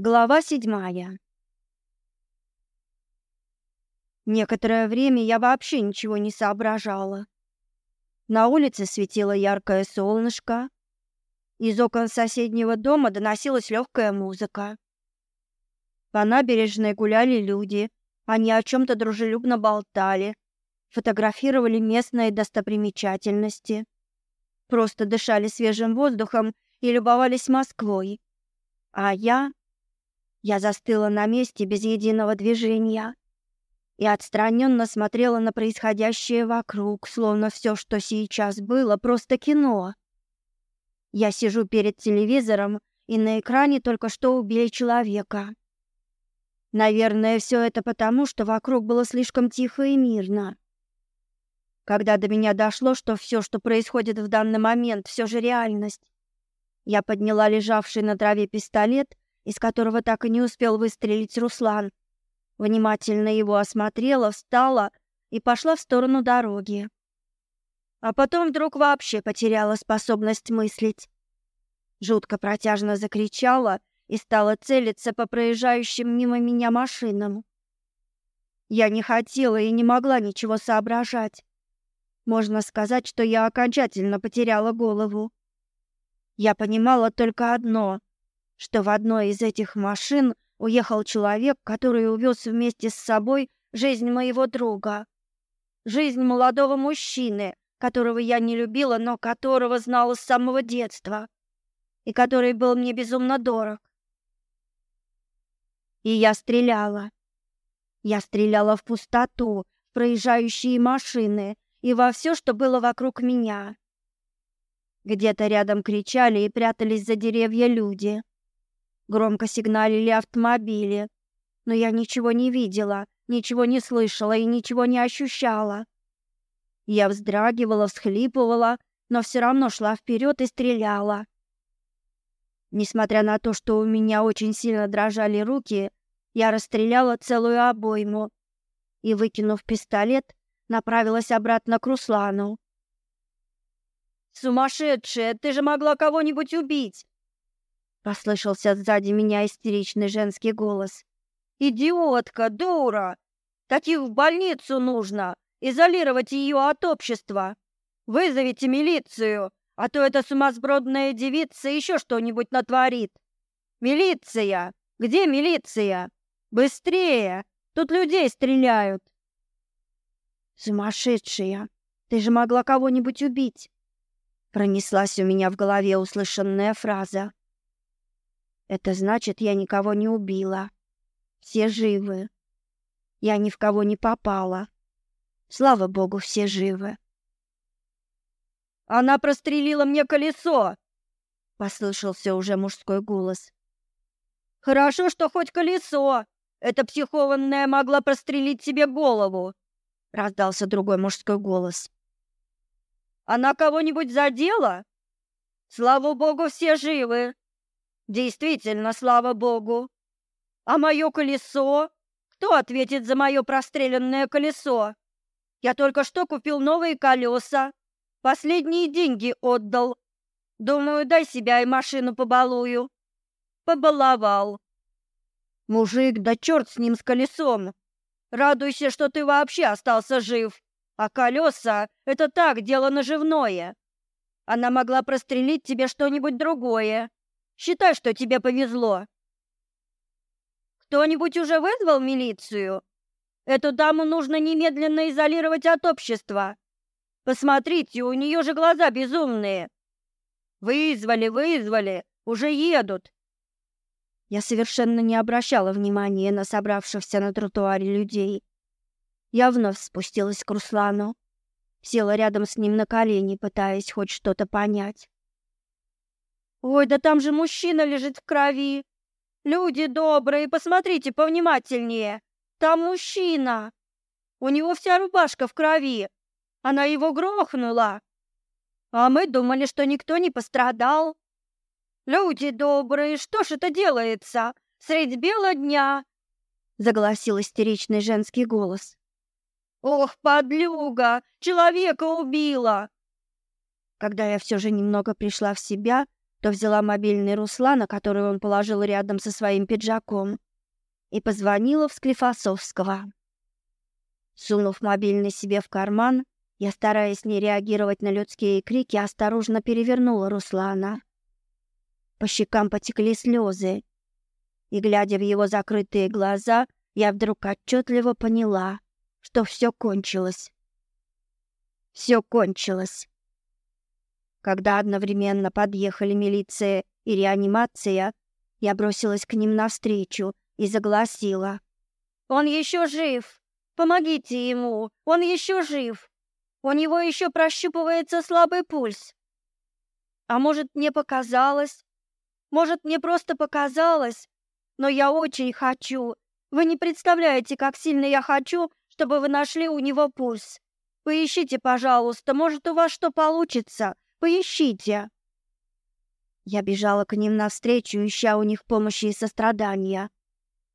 Глава седьмая. Некоторое время я вообще ничего не соображала. На улице светило яркое солнышко. Из окон соседнего дома доносилась легкая музыка. По набережной гуляли люди. Они о чем-то дружелюбно болтали, фотографировали местные достопримечательности. Просто дышали свежим воздухом и любовались Москвой. А я я застыла на месте без единого движения. И отстраненно смотрела на происходящее вокруг, словно все, что сейчас было, просто кино. Я сижу перед телевизором, и на экране только что убили человека. Наверное, все это потому, что вокруг было слишком тихо и мирно. Когда до меня дошло, что все, что происходит в данный момент, все же реальность, я подняла лежавший на траве пистолет — из которого так и не успел выстрелить Руслан. Внимательно его осмотрела, встала и пошла в сторону дороги. А потом вдруг вообще потеряла способность мыслить. Жутко протяжно закричала и стала целиться по проезжающим мимо меня машинам. Я не хотела и не могла ничего соображать. Можно сказать, что я окончательно потеряла голову. Я понимала только одно что в одной из этих машин уехал человек, который увез вместе с собой жизнь моего друга. Жизнь молодого мужчины, которого я не любила, но которого знала с самого детства, и который был мне безумно дорог. И я стреляла. Я стреляла в пустоту, в проезжающие машины и во все, что было вокруг меня. Где-то рядом кричали и прятались за деревья люди. Громко сигналили автомобили. Но я ничего не видела, ничего не слышала и ничего не ощущала. Я вздрагивала, всхлипывала, но все равно шла вперед и стреляла. Несмотря на то, что у меня очень сильно дрожали руки, я расстреляла целую обойму и, выкинув пистолет, направилась обратно к Руслану. «Сумасшедшая, ты же могла кого-нибудь убить!» Послышался сзади меня истеричный женский голос. «Идиотка, дура! Таких в больницу нужно! Изолировать ее от общества! Вызовите милицию, а то эта сумасбродная девица еще что-нибудь натворит! Милиция! Где милиция? Быстрее! Тут людей стреляют!» «Сумасшедшая! Ты же могла кого-нибудь убить!» Пронеслась у меня в голове услышанная фраза. Это значит, я никого не убила. Все живы. Я ни в кого не попала. Слава богу, все живы. Она прострелила мне колесо, послышался уже мужской голос. Хорошо, что хоть колесо. Эта психованная могла прострелить себе голову, раздался другой мужской голос. Она кого-нибудь задела? Слава богу, все живы. Действительно, слава богу. А мое колесо? Кто ответит за мое простреленное колесо? Я только что купил новые колеса. Последние деньги отдал. Думаю, дай себя и машину побалую. Побаловал. Мужик, да черт с ним с колесом. Радуйся, что ты вообще остался жив. А колеса — это так, дело наживное. Она могла прострелить тебе что-нибудь другое. Считай, что тебе повезло. Кто-нибудь уже вызвал милицию? Эту даму нужно немедленно изолировать от общества. Посмотрите, у нее же глаза безумные. Вызвали, вызвали, уже едут. Я совершенно не обращала внимания на собравшихся на тротуаре людей. Я вновь спустилась к Руслану, села рядом с ним на колени, пытаясь хоть что-то понять. Ой, да там же мужчина лежит в крови. Люди добрые, посмотрите повнимательнее. Там мужчина. У него вся рубашка в крови. Она его грохнула. А мы думали, что никто не пострадал. Люди добрые, что ж это делается? Средь бела дня. Загласил истеричный женский голос. Ох, подлюга, человека убила. Когда я все же немного пришла в себя, то взяла мобильный Руслана, который он положил рядом со своим пиджаком, и позвонила в Склифосовского. Сунув мобильный себе в карман, я, стараясь не реагировать на людские крики, осторожно перевернула Руслана. По щекам потекли слезы, и, глядя в его закрытые глаза, я вдруг отчетливо поняла, что все кончилось. Все кончилось когда одновременно подъехали милиция и реанимация, я бросилась к ним навстречу и загласила. «Он еще жив! Помогите ему! Он еще жив! У него еще прощупывается слабый пульс!» «А может, мне показалось? Может, мне просто показалось? Но я очень хочу! Вы не представляете, как сильно я хочу, чтобы вы нашли у него пульс! Поищите, пожалуйста, может, у вас что получится!» Поищите!» Я бежала к ним навстречу, ища у них помощи и сострадания.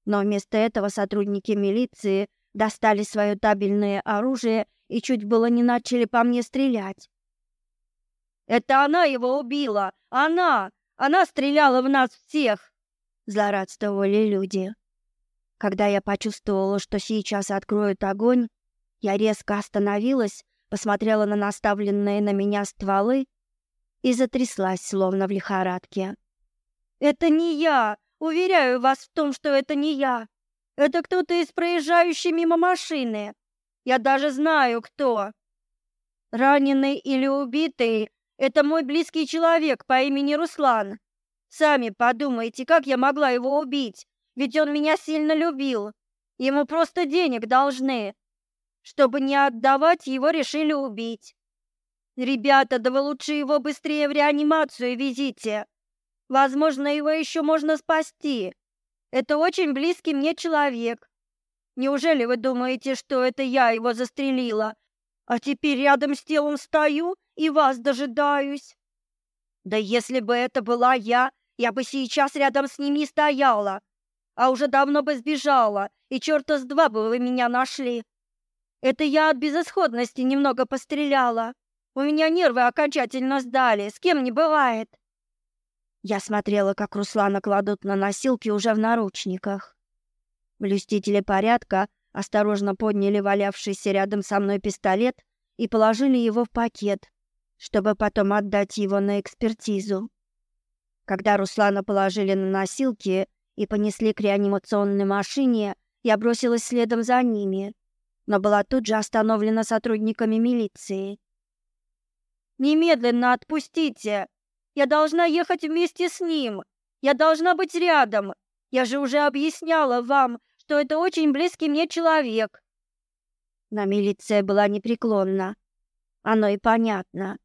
Но вместо этого сотрудники милиции достали свое табельное оружие и чуть было не начали по мне стрелять. «Это она его убила! Она! Она стреляла в нас всех!» Злорадствовали люди. Когда я почувствовала, что сейчас откроют огонь, я резко остановилась посмотрела на наставленные на меня стволы и затряслась, словно в лихорадке. «Это не я! Уверяю вас в том, что это не я! Это кто-то из проезжающей мимо машины! Я даже знаю, кто!» «Раненый или убитый — это мой близкий человек по имени Руслан. Сами подумайте, как я могла его убить, ведь он меня сильно любил. Ему просто денег должны, чтобы не отдавать его, решили убить. Ребята, да вы лучше его быстрее в реанимацию везите. Возможно, его еще можно спасти. Это очень близкий мне человек. Неужели вы думаете, что это я его застрелила? А теперь рядом с телом стою и вас дожидаюсь. Да если бы это была я, я бы сейчас рядом с ними стояла, а уже давно бы сбежала, и черта с два бы вы меня нашли. Это я от безысходности немного постреляла. У меня нервы окончательно сдали, с кем не бывает. Я смотрела, как Руслана кладут на носилки уже в наручниках. Блюстители порядка осторожно подняли валявшийся рядом со мной пистолет и положили его в пакет, чтобы потом отдать его на экспертизу. Когда Руслана положили на носилки и понесли к реанимационной машине, я бросилась следом за ними но была тут же остановлена сотрудниками милиции. «Немедленно отпустите! Я должна ехать вместе с ним! Я должна быть рядом! Я же уже объясняла вам, что это очень близкий мне человек!» На милиция была непреклонна. Оно и понятно.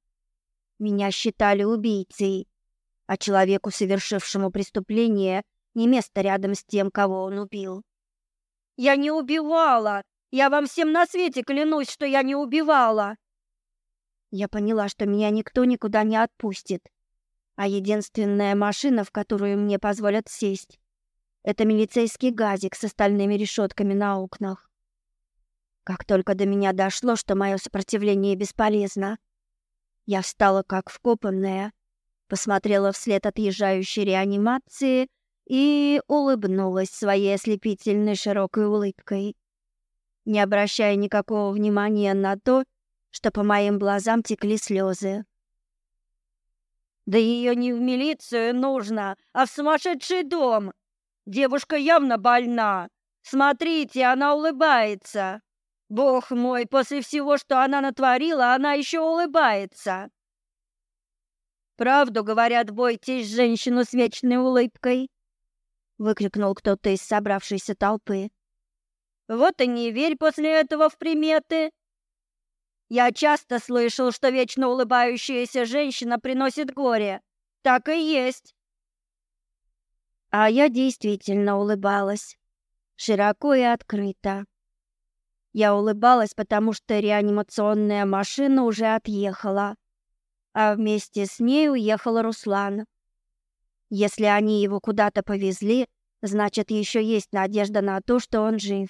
Меня считали убийцей, а человеку, совершившему преступление, не место рядом с тем, кого он убил. «Я не убивала!» Я вам всем на свете клянусь, что я не убивала. Я поняла, что меня никто никуда не отпустит. А единственная машина, в которую мне позволят сесть, это милицейский газик с остальными решетками на окнах. Как только до меня дошло, что мое сопротивление бесполезно, я встала как вкопанная, посмотрела вслед отъезжающей реанимации и улыбнулась своей ослепительной широкой улыбкой не обращая никакого внимания на то, что по моим глазам текли слезы. «Да ее не в милицию нужно, а в сумасшедший дом! Девушка явно больна! Смотрите, она улыбается! Бог мой, после всего, что она натворила, она еще улыбается!» «Правду, говорят, бойтесь женщину с вечной улыбкой!» — выкрикнул кто-то из собравшейся толпы. Вот и не верь после этого в приметы. Я часто слышал, что вечно улыбающаяся женщина приносит горе. Так и есть. А я действительно улыбалась. Широко и открыто. Я улыбалась, потому что реанимационная машина уже отъехала. А вместе с ней уехал Руслан. Если они его куда-то повезли, значит, еще есть надежда на то, что он жив.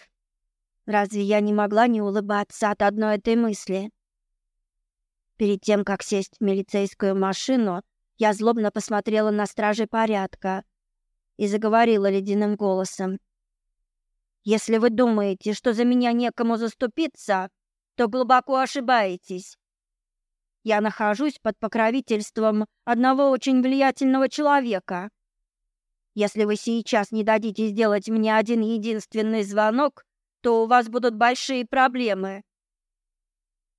Разве я не могла не улыбаться от одной этой мысли? Перед тем, как сесть в милицейскую машину, я злобно посмотрела на стражей порядка и заговорила ледяным голосом. «Если вы думаете, что за меня некому заступиться, то глубоко ошибаетесь. Я нахожусь под покровительством одного очень влиятельного человека. Если вы сейчас не дадите сделать мне один единственный звонок, то у вас будут большие проблемы.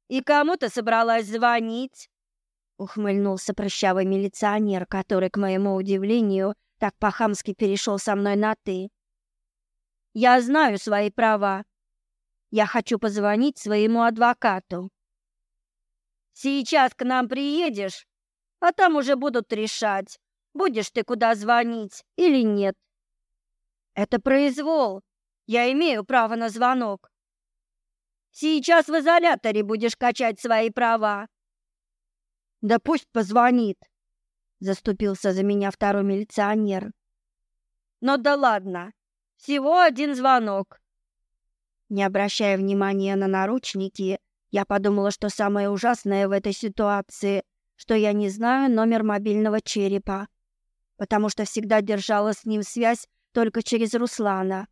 И кому-то собралась звонить. Ухмыльнулся прыщавый милиционер, который, к моему удивлению, так по-хамски перешел со мной на «ты». «Я знаю свои права. Я хочу позвонить своему адвокату». «Сейчас к нам приедешь, а там уже будут решать, будешь ты куда звонить или нет». «Это произвол. Я имею право на звонок. Сейчас в изоляторе будешь качать свои права. Да пусть позвонит. Заступился за меня второй милиционер. Но да ладно. Всего один звонок. Не обращая внимания на наручники, я подумала, что самое ужасное в этой ситуации, что я не знаю номер мобильного черепа, потому что всегда держала с ним связь только через Руслана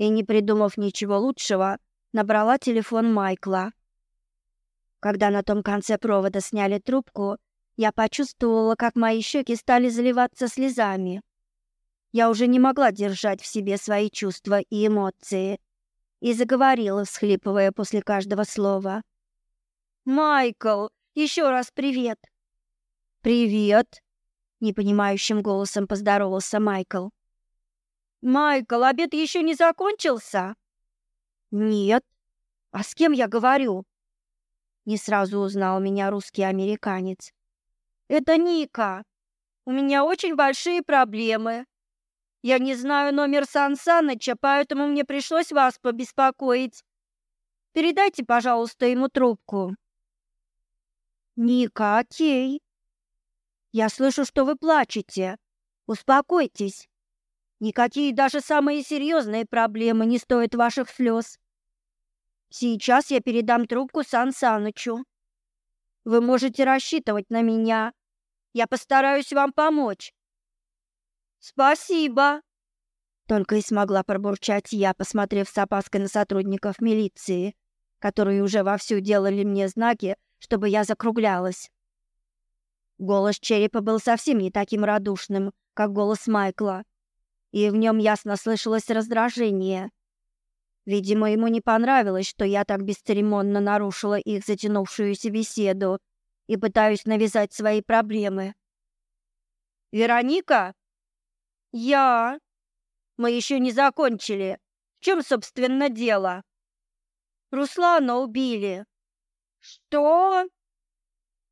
и, не придумав ничего лучшего, набрала телефон Майкла. Когда на том конце провода сняли трубку, я почувствовала, как мои щеки стали заливаться слезами. Я уже не могла держать в себе свои чувства и эмоции и заговорила, всхлипывая после каждого слова. «Майкл, еще раз привет!» «Привет!» — непонимающим голосом поздоровался Майкл. Майкл, обед еще не закончился?» «Нет». «А с кем я говорю?» Не сразу узнал меня русский американец. «Это Ника. У меня очень большие проблемы. Я не знаю номер Сан Саныча, поэтому мне пришлось вас побеспокоить. Передайте, пожалуйста, ему трубку». «Ника, окей. Я слышу, что вы плачете. Успокойтесь. Никакие даже самые серьезные проблемы не стоят ваших слез. Сейчас я передам трубку Сан Санычу. Вы можете рассчитывать на меня. Я постараюсь вам помочь. Спасибо. Только и смогла пробурчать я, посмотрев с опаской на сотрудников милиции, которые уже вовсю делали мне знаки, чтобы я закруглялась. Голос черепа был совсем не таким радушным, как голос Майкла и в нем ясно слышалось раздражение. Видимо, ему не понравилось, что я так бесцеремонно нарушила их затянувшуюся беседу и пытаюсь навязать свои проблемы. «Вероника?» «Я?» «Мы еще не закончили. В чем, собственно, дело?» «Руслана убили». «Что?»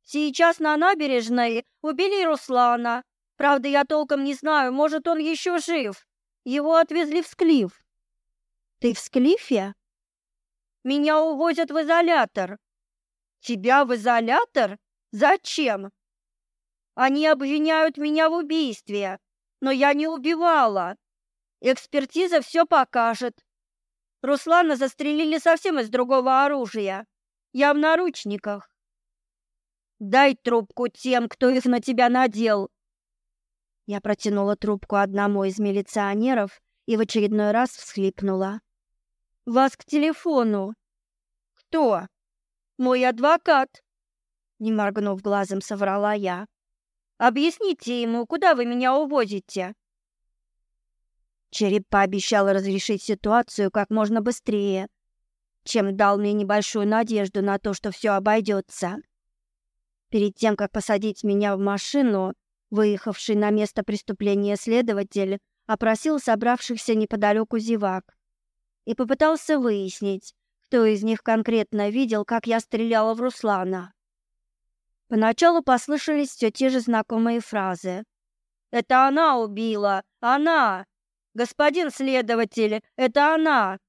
«Сейчас на набережной убили Руслана. Правда, я толком не знаю, может, он еще жив. Его отвезли в Склиф. Ты в Склифе? Меня увозят в изолятор. Тебя в изолятор? Зачем? Они обвиняют меня в убийстве, но я не убивала. Экспертиза все покажет. Руслана застрелили совсем из другого оружия. Я в наручниках. Дай трубку тем, кто их на тебя надел, я протянула трубку одному из милиционеров и в очередной раз всхлипнула. «Вас к телефону!» «Кто?» «Мой адвокат!» Не моргнув глазом, соврала я. «Объясните ему, куда вы меня увозите?» Череп пообещал разрешить ситуацию как можно быстрее, чем дал мне небольшую надежду на то, что все обойдется. Перед тем, как посадить меня в машину, выехавший на место преступления следователь опросил собравшихся неподалеку зевак и попытался выяснить, кто из них конкретно видел, как я стреляла в Руслана. Поначалу послышались все те же знакомые фразы. «Это она убила! Она! Господин следователь, это она!»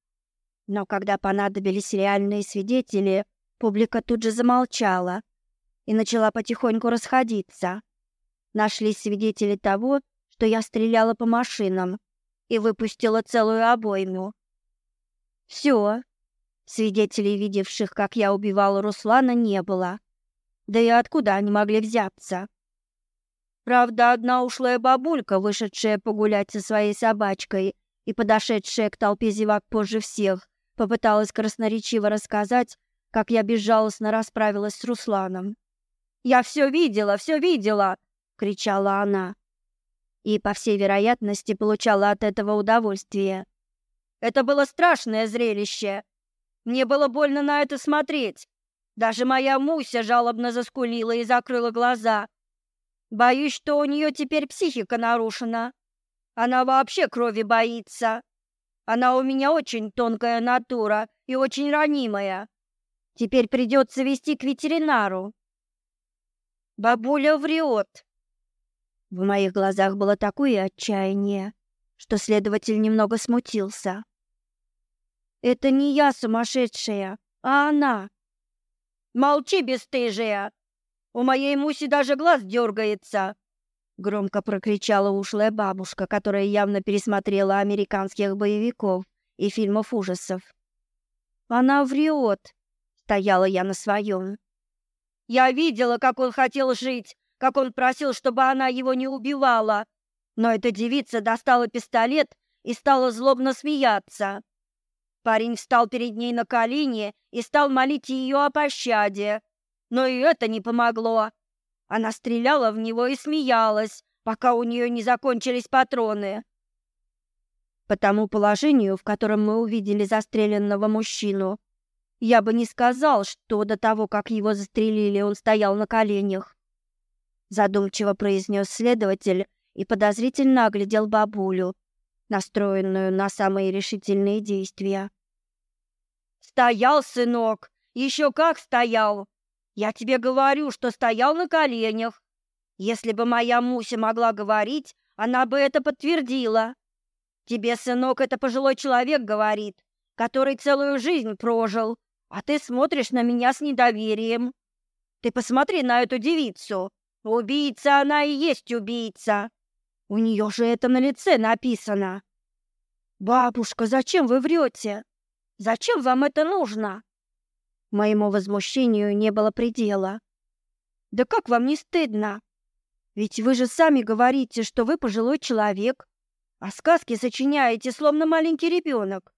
Но когда понадобились реальные свидетели, публика тут же замолчала и начала потихоньку расходиться. Нашли свидетели того, что я стреляла по машинам и выпустила целую обойму. Все. Свидетелей, видевших, как я убивала Руслана, не было. Да и откуда они могли взяться? Правда, одна ушлая бабулька, вышедшая погулять со своей собачкой и подошедшая к толпе зевак позже всех, попыталась красноречиво рассказать, как я безжалостно расправилась с Русланом. «Я все видела, все видела!» кричала она. И, по всей вероятности, получала от этого удовольствие. Это было страшное зрелище. Мне было больно на это смотреть. Даже моя Муся жалобно заскулила и закрыла глаза. Боюсь, что у нее теперь психика нарушена. Она вообще крови боится. Она у меня очень тонкая натура и очень ранимая. Теперь придется вести к ветеринару. Бабуля врет. В моих глазах было такое отчаяние, что следователь немного смутился. «Это не я сумасшедшая, а она!» «Молчи, бесстыжая! У моей Муси даже глаз дергается!» Громко прокричала ушлая бабушка, которая явно пересмотрела американских боевиков и фильмов ужасов. «Она врет!» — стояла я на своем. «Я видела, как он хотел жить, как он просил, чтобы она его не убивала. Но эта девица достала пистолет и стала злобно смеяться. Парень встал перед ней на колени и стал молить ее о пощаде. Но и это не помогло. Она стреляла в него и смеялась, пока у нее не закончились патроны. По тому положению, в котором мы увидели застреленного мужчину, я бы не сказал, что до того, как его застрелили, он стоял на коленях задумчиво произнес следователь и подозрительно оглядел бабулю, настроенную на самые решительные действия. «Стоял, сынок! Еще как стоял! Я тебе говорю, что стоял на коленях! Если бы моя Муся могла говорить, она бы это подтвердила. Тебе, сынок, это пожилой человек говорит, который целую жизнь прожил, а ты смотришь на меня с недоверием. Ты посмотри на эту девицу!» Убийца она и есть убийца. У нее же это на лице написано. Бабушка, зачем вы врете? Зачем вам это нужно? Моему возмущению не было предела. Да как вам не стыдно? Ведь вы же сами говорите, что вы пожилой человек, а сказки сочиняете, словно маленький ребенок.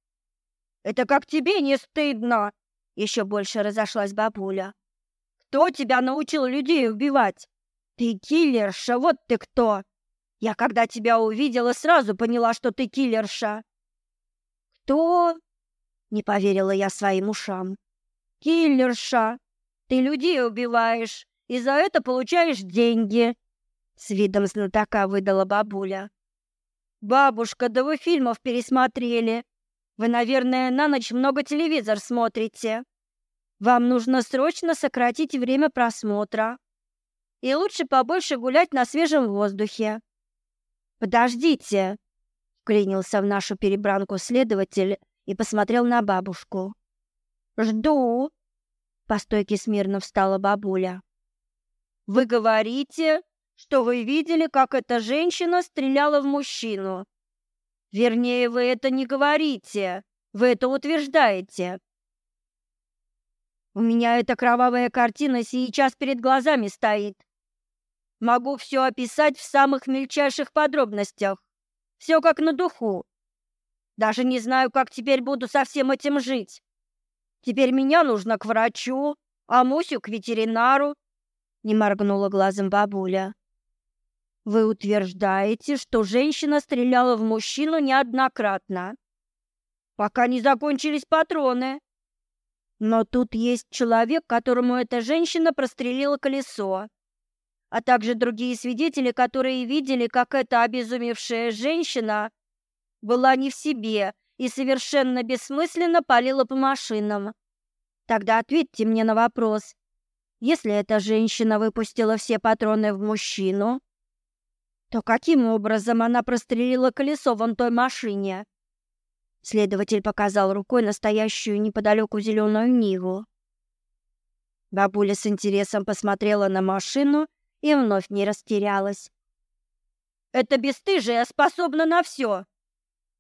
Это как тебе не стыдно? Еще больше разошлась бабуля. Кто тебя научил людей убивать? Ты киллерша, вот ты кто! Я когда тебя увидела, сразу поняла, что ты киллерша. Кто? Не поверила я своим ушам. Киллерша, ты людей убиваешь и за это получаешь деньги. С видом знатока выдала бабуля. Бабушка, да вы фильмов пересмотрели. Вы, наверное, на ночь много телевизор смотрите. Вам нужно срочно сократить время просмотра и лучше побольше гулять на свежем воздухе. Подождите, вклинился в нашу перебранку следователь и посмотрел на бабушку. Жду. По стойке смирно встала бабуля. Вы говорите, что вы видели, как эта женщина стреляла в мужчину. Вернее, вы это не говорите, вы это утверждаете. У меня эта кровавая картина сейчас перед глазами стоит. Могу все описать в самых мельчайших подробностях. Все как на духу. Даже не знаю, как теперь буду со всем этим жить. Теперь меня нужно к врачу, а Мусю к ветеринару. Не моргнула глазом бабуля. Вы утверждаете, что женщина стреляла в мужчину неоднократно, пока не закончились патроны. Но тут есть человек, которому эта женщина прострелила колесо а также другие свидетели, которые видели, как эта обезумевшая женщина была не в себе и совершенно бессмысленно палила по машинам. Тогда ответьте мне на вопрос. Если эта женщина выпустила все патроны в мужчину, то каким образом она прострелила колесо вон той машине? Следователь показал рукой настоящую неподалеку зеленую Ниву. Бабуля с интересом посмотрела на машину и вновь не растерялась. «Это бесстыжие а способно на все.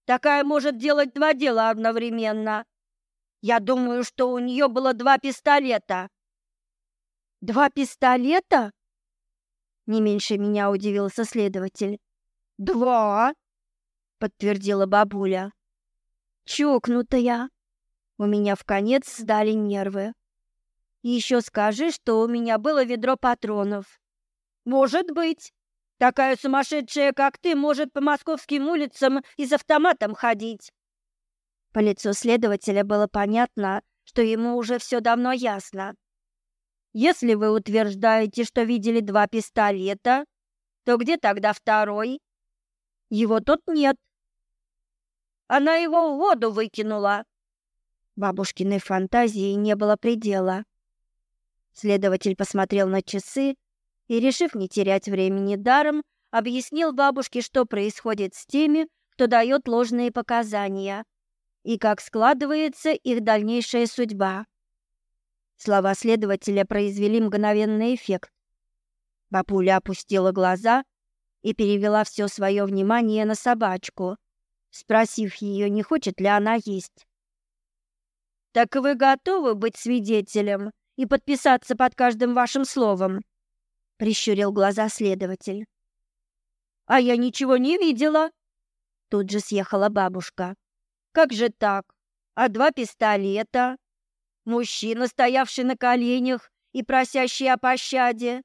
Такая может делать два дела одновременно. Я думаю, что у нее было два пистолета». «Два пистолета?» Не меньше меня удивился следователь. «Два!» — подтвердила бабуля. «Чокнутая!» У меня в конец сдали нервы. Еще скажи, что у меня было ведро патронов. Может быть. Такая сумасшедшая, как ты, может по московским улицам и с автоматом ходить. По лицу следователя было понятно, что ему уже все давно ясно. Если вы утверждаете, что видели два пистолета, то где тогда второй? Его тут нет. Она его в воду выкинула. Бабушкиной фантазии не было предела. Следователь посмотрел на часы и решив не терять времени даром, объяснил бабушке, что происходит с теми, кто дает ложные показания, и как складывается их дальнейшая судьба. Слова следователя произвели мгновенный эффект. Бабуля опустила глаза и перевела все свое внимание на собачку, спросив ее, не хочет ли она есть. «Так вы готовы быть свидетелем и подписаться под каждым вашим словом?» Прищурил глаза следователь. «А я ничего не видела!» Тут же съехала бабушка. «Как же так? А два пистолета? Мужчина, стоявший на коленях и просящий о пощаде?»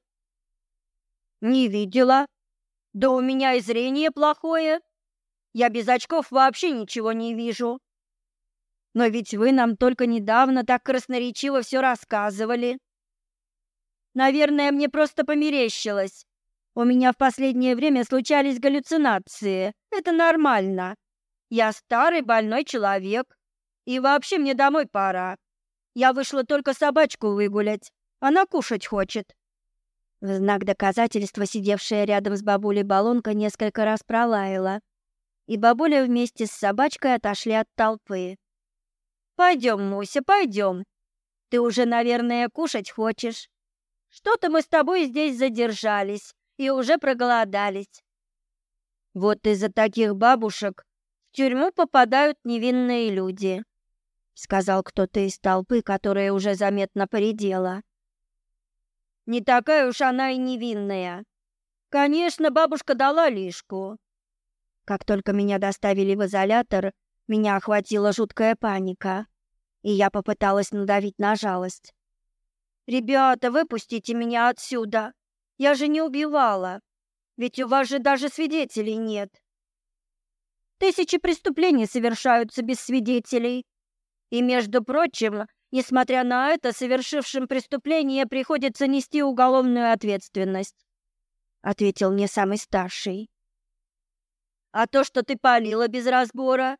«Не видела. Да у меня и зрение плохое. Я без очков вообще ничего не вижу. Но ведь вы нам только недавно так красноречиво все рассказывали». Наверное, мне просто померещилось. У меня в последнее время случались галлюцинации. Это нормально. Я старый больной человек. И вообще мне домой пора. Я вышла только собачку выгулять. Она кушать хочет. В знак доказательства сидевшая рядом с бабулей балонка несколько раз пролаяла. И бабуля вместе с собачкой отошли от толпы. «Пойдем, Муся, пойдем. Ты уже, наверное, кушать хочешь». Что-то мы с тобой здесь задержались и уже проголодались. Вот из-за таких бабушек в тюрьму попадают невинные люди, сказал кто-то из толпы, которая уже заметно поредела. Не такая уж она и невинная. Конечно, бабушка дала лишку. Как только меня доставили в изолятор, меня охватила жуткая паника, и я попыталась надавить на жалость. Ребята, выпустите меня отсюда. Я же не убивала. Ведь у вас же даже свидетелей нет. Тысячи преступлений совершаются без свидетелей. И, между прочим, несмотря на это, совершившим преступление приходится нести уголовную ответственность, ответил мне самый старший. А то, что ты палила без разбора,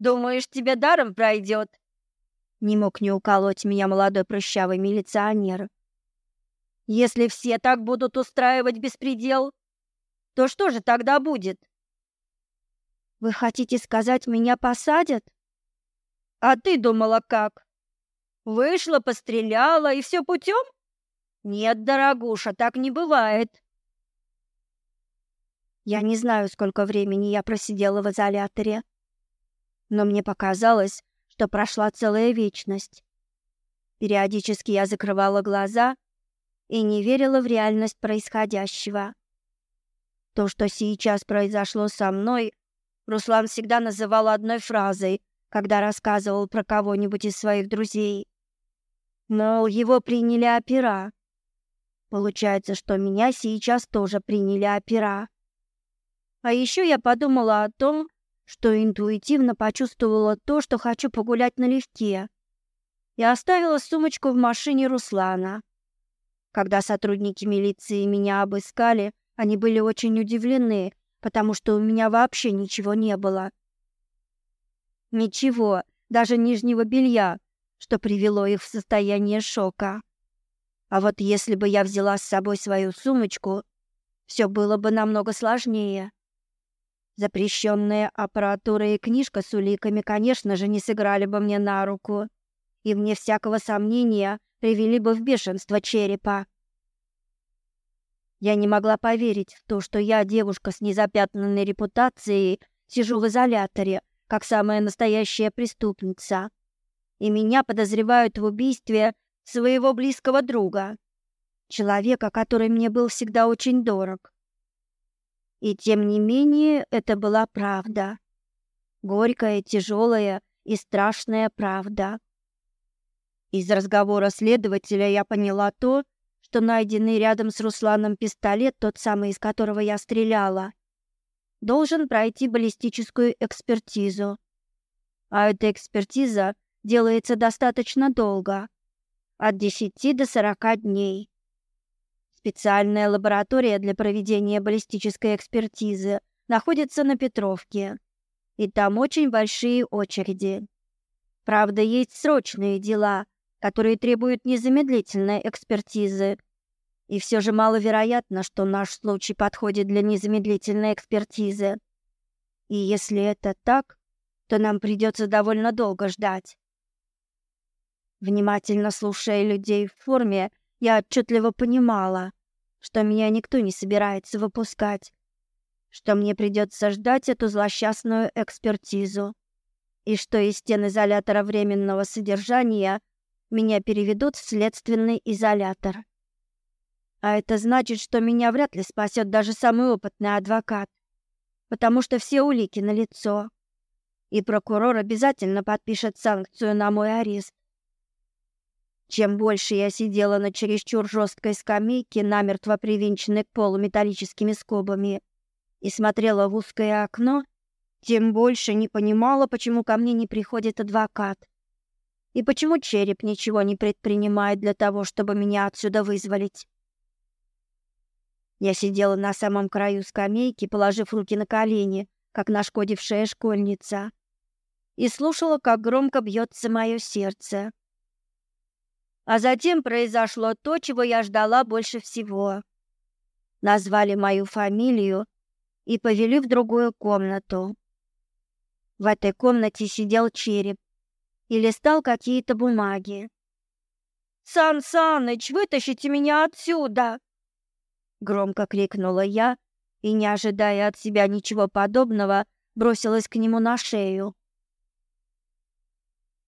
думаешь, тебе даром пройдет? не мог не уколоть меня молодой прыщавый милиционер. «Если все так будут устраивать беспредел, то что же тогда будет?» «Вы хотите сказать, меня посадят?» «А ты думала как? Вышла, постреляла и все путем?» «Нет, дорогуша, так не бывает». Я не знаю, сколько времени я просидела в изоляторе, но мне показалось, что прошла целая вечность. Периодически я закрывала глаза и не верила в реальность происходящего. То, что сейчас произошло со мной, Руслан всегда называл одной фразой, когда рассказывал про кого-нибудь из своих друзей. Мол, его приняли опера. Получается, что меня сейчас тоже приняли опера. А еще я подумала о том, что интуитивно почувствовала то, что хочу погулять налегке. Я оставила сумочку в машине Руслана. Когда сотрудники милиции меня обыскали, они были очень удивлены, потому что у меня вообще ничего не было. Ничего, даже нижнего белья, что привело их в состояние шока. А вот если бы я взяла с собой свою сумочку, все было бы намного сложнее. Запрещенная аппаратура и книжка с уликами, конечно же, не сыграли бы мне на руку. И, вне всякого сомнения, привели бы в бешенство черепа. Я не могла поверить в то, что я, девушка с незапятнанной репутацией, сижу в изоляторе, как самая настоящая преступница. И меня подозревают в убийстве своего близкого друга, человека, который мне был всегда очень дорог. И тем не менее это была правда. Горькая, тяжелая и страшная правда. Из разговора следователя я поняла то, что найденный рядом с Русланом пистолет, тот самый, из которого я стреляла, должен пройти баллистическую экспертизу. А эта экспертиза делается достаточно долго, от 10 до 40 дней. Специальная лаборатория для проведения баллистической экспертизы находится на Петровке, и там очень большие очереди. Правда, есть срочные дела, которые требуют незамедлительной экспертизы. И все же маловероятно, что наш случай подходит для незамедлительной экспертизы. И если это так, то нам придется довольно долго ждать. Внимательно слушая людей в форме, я отчетливо понимала, что меня никто не собирается выпускать, что мне придется ждать эту злосчастную экспертизу, и что из стен изолятора временного содержания меня переведут в следственный изолятор. А это значит, что меня вряд ли спасет даже самый опытный адвокат, потому что все улики налицо. И прокурор обязательно подпишет санкцию на мой арест. Чем больше я сидела на чересчур жесткой скамейке, намертво привинченной к полу металлическими скобами, и смотрела в узкое окно, тем больше не понимала, почему ко мне не приходит адвокат. И почему череп ничего не предпринимает для того, чтобы меня отсюда вызволить. Я сидела на самом краю скамейки, положив руки на колени, как нашкодившая школьница, и слушала, как громко бьется мое сердце. А затем произошло то, чего я ждала больше всего. Назвали мою фамилию и повели в другую комнату. В этой комнате сидел череп и листал какие-то бумаги. «Сан Саныч, вытащите меня отсюда!» Громко крикнула я и, не ожидая от себя ничего подобного, бросилась к нему на шею.